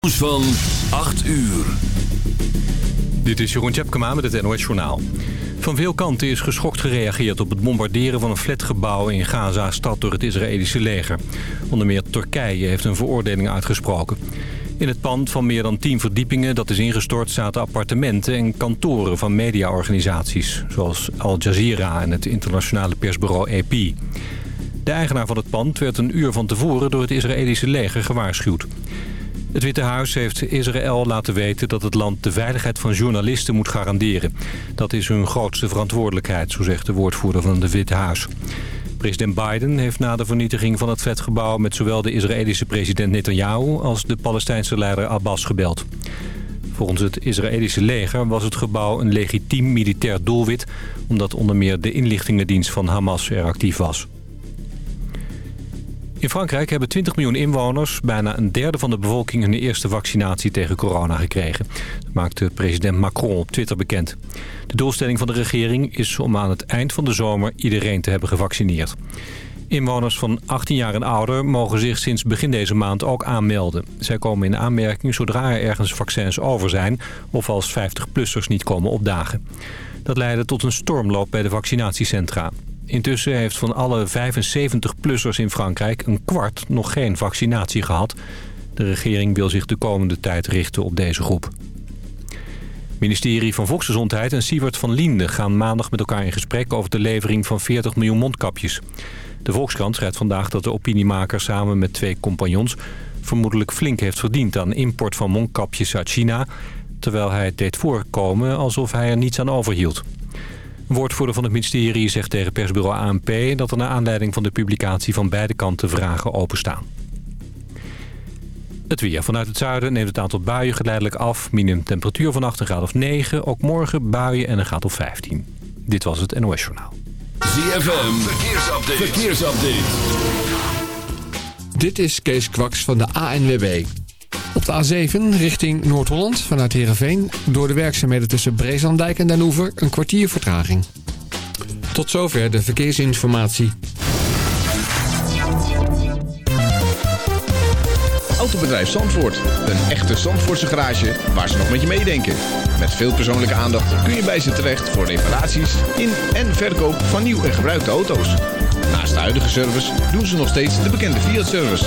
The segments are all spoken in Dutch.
Nieuws van 8 uur. Dit is Jeroen Tjepkema met het NOS Journaal. Van veel kanten is geschokt gereageerd op het bombarderen van een flatgebouw in Gaza-stad door het Israëlische leger. Onder meer Turkije heeft een veroordeling uitgesproken. In het pand van meer dan 10 verdiepingen dat is ingestort zaten appartementen en kantoren van mediaorganisaties. Zoals Al Jazeera en het internationale persbureau AP. De eigenaar van het pand werd een uur van tevoren door het Israëlische leger gewaarschuwd. Het Witte Huis heeft Israël laten weten dat het land de veiligheid van journalisten moet garanderen. Dat is hun grootste verantwoordelijkheid, zo zegt de woordvoerder van het Witte Huis. President Biden heeft na de vernietiging van het vetgebouw met zowel de Israëlische president Netanyahu als de Palestijnse leider Abbas gebeld. Volgens het Israëlische leger was het gebouw een legitiem militair doelwit... omdat onder meer de inlichtingendienst van Hamas er actief was. In Frankrijk hebben 20 miljoen inwoners, bijna een derde van de bevolking... hun eerste vaccinatie tegen corona gekregen. Dat maakte president Macron op Twitter bekend. De doelstelling van de regering is om aan het eind van de zomer iedereen te hebben gevaccineerd. Inwoners van 18 jaar en ouder mogen zich sinds begin deze maand ook aanmelden. Zij komen in aanmerking zodra er ergens vaccins over zijn... of als 50-plussers niet komen opdagen. Dat leidde tot een stormloop bij de vaccinatiecentra. Intussen heeft van alle 75-plussers in Frankrijk een kwart nog geen vaccinatie gehad. De regering wil zich de komende tijd richten op deze groep. ministerie van Volksgezondheid en Siewert van Liende gaan maandag met elkaar in gesprek over de levering van 40 miljoen mondkapjes. De Volkskrant schrijft vandaag dat de opiniemaker samen met twee compagnons vermoedelijk flink heeft verdiend aan import van mondkapjes uit China, terwijl hij het deed voorkomen alsof hij er niets aan overhield. Een woordvoerder van het ministerie zegt tegen persbureau ANP... dat er naar aanleiding van de publicatie van beide kanten vragen openstaan. Het weer. Vanuit het zuiden neemt het aantal buien geleidelijk af. Minimum temperatuur vannacht een graad of 9. Ook morgen buien en een graad of 15. Dit was het NOS Journaal. ZFM. Verkeersupdate. Verkeersupdate. Dit is Kees Kwaks van de ANWB. Op de A7 richting Noord-Holland vanuit Heerenveen... door de werkzaamheden tussen Breeslandijk en Den Oever een kwartier vertraging. Tot zover de verkeersinformatie. Autobedrijf Zandvoort. Een echte Zandvoortse garage waar ze nog met je meedenken. Met veel persoonlijke aandacht kun je bij ze terecht... voor reparaties in en verkoop van nieuw en gebruikte auto's. Naast de huidige service doen ze nog steeds de bekende Fiat-service...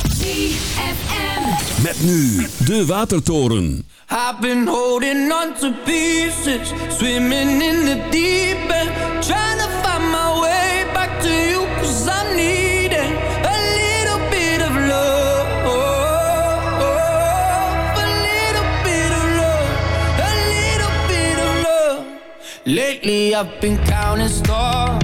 ZFM. Met nu de Watertoren. I've been holding on to pieces, swimming in the deep end, trying to find my way back to you, cause I'm needing a little bit of love. A little bit of love, a little bit of love. Lately I've been counting stars,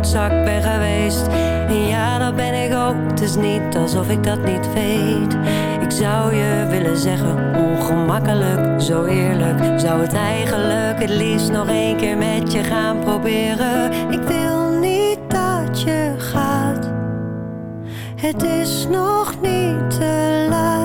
ben geweest. En ja, dat ben ik ook, het is niet alsof ik dat niet weet. Ik zou je willen zeggen, ongemakkelijk, zo eerlijk. Zou het eigenlijk het liefst nog een keer met je gaan proberen. Ik wil niet dat je gaat, het is nog niet te laat.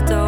the door.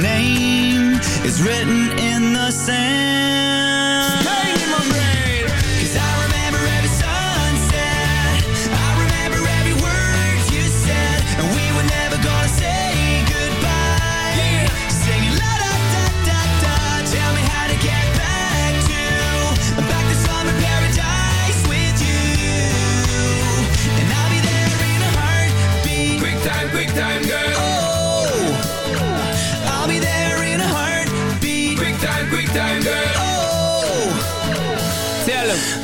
name is written in the sand.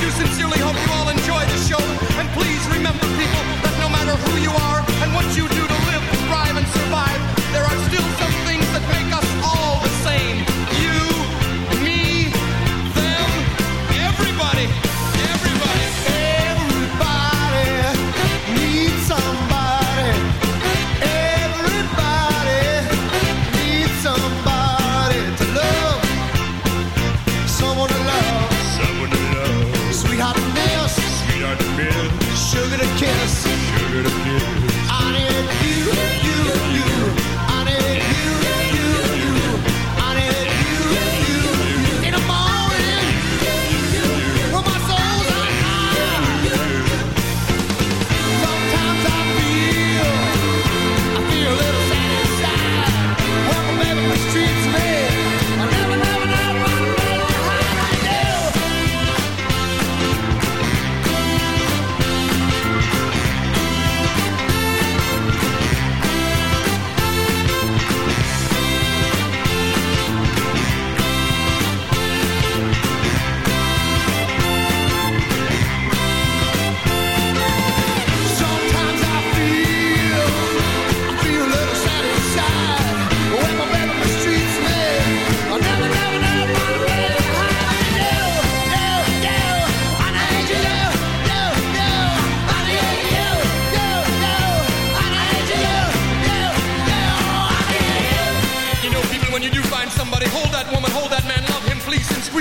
do sincerely hope you all enjoy the show.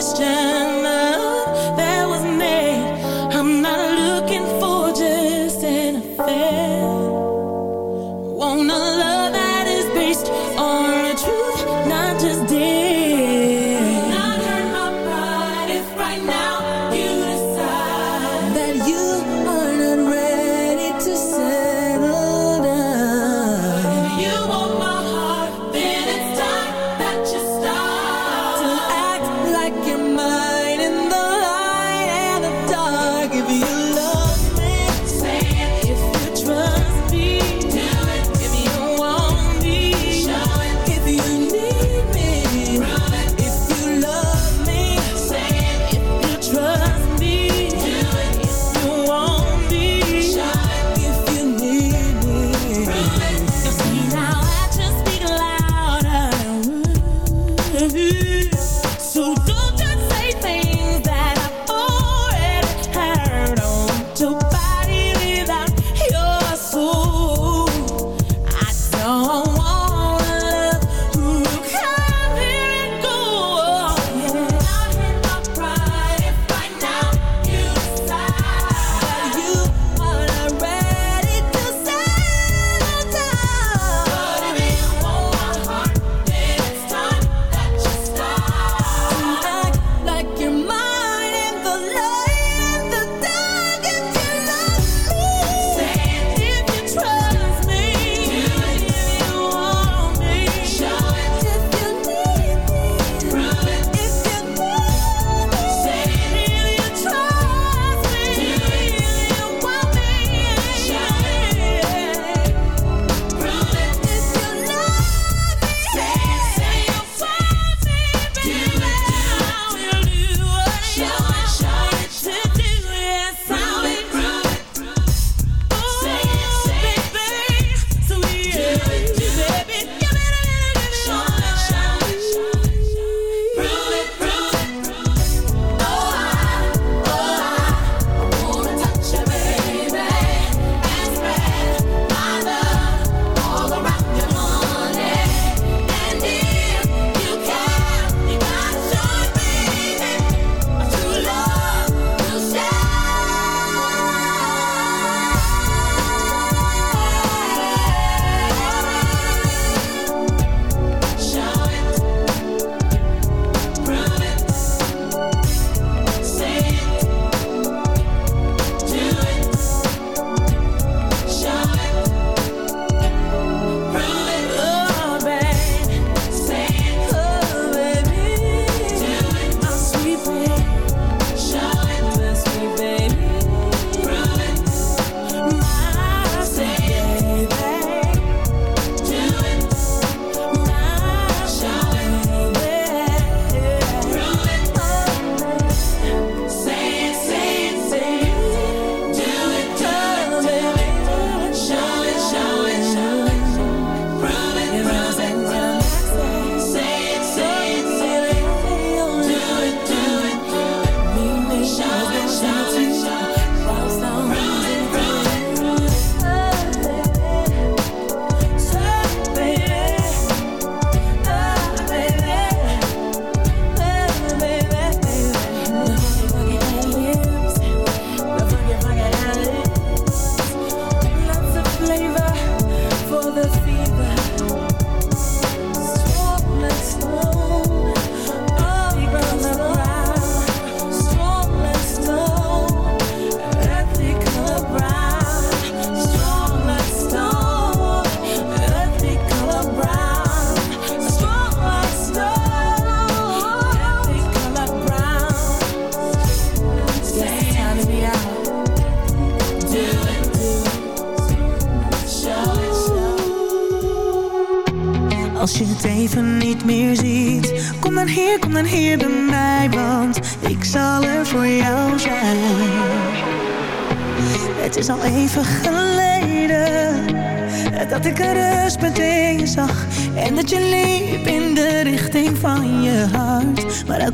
question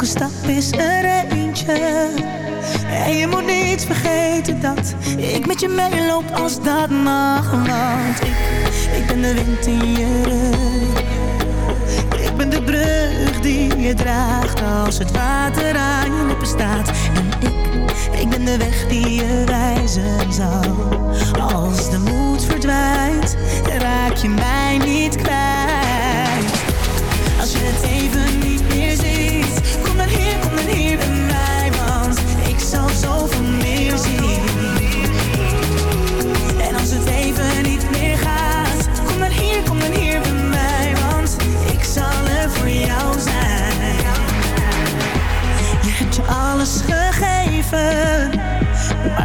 elke stap is er eentje en je moet niet vergeten dat ik met je meeloop als dat mag. Want ik, ik ben de wind in je rug. Ik ben de brug die je draagt als het water aan je lippen staat. En ik, ik ben de weg die je wijzen zal. Als de moed verdwijnt, raak je mij niet kwijt.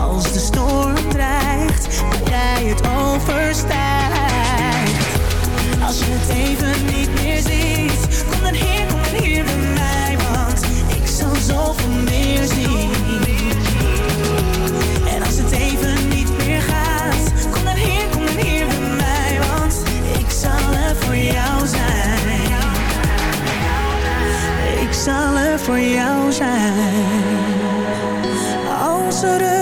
Als de storm dreigt, maar jij het overstijgt. Als je het even niet meer ziet, kom dan hier, kom dan hier bij mij, want ik zal zoveel meer zien. En als het even niet meer gaat, kom dan hier, kom dan hier bij mij, want ik zal er voor jou zijn. Ik zal er voor jou zijn. Als een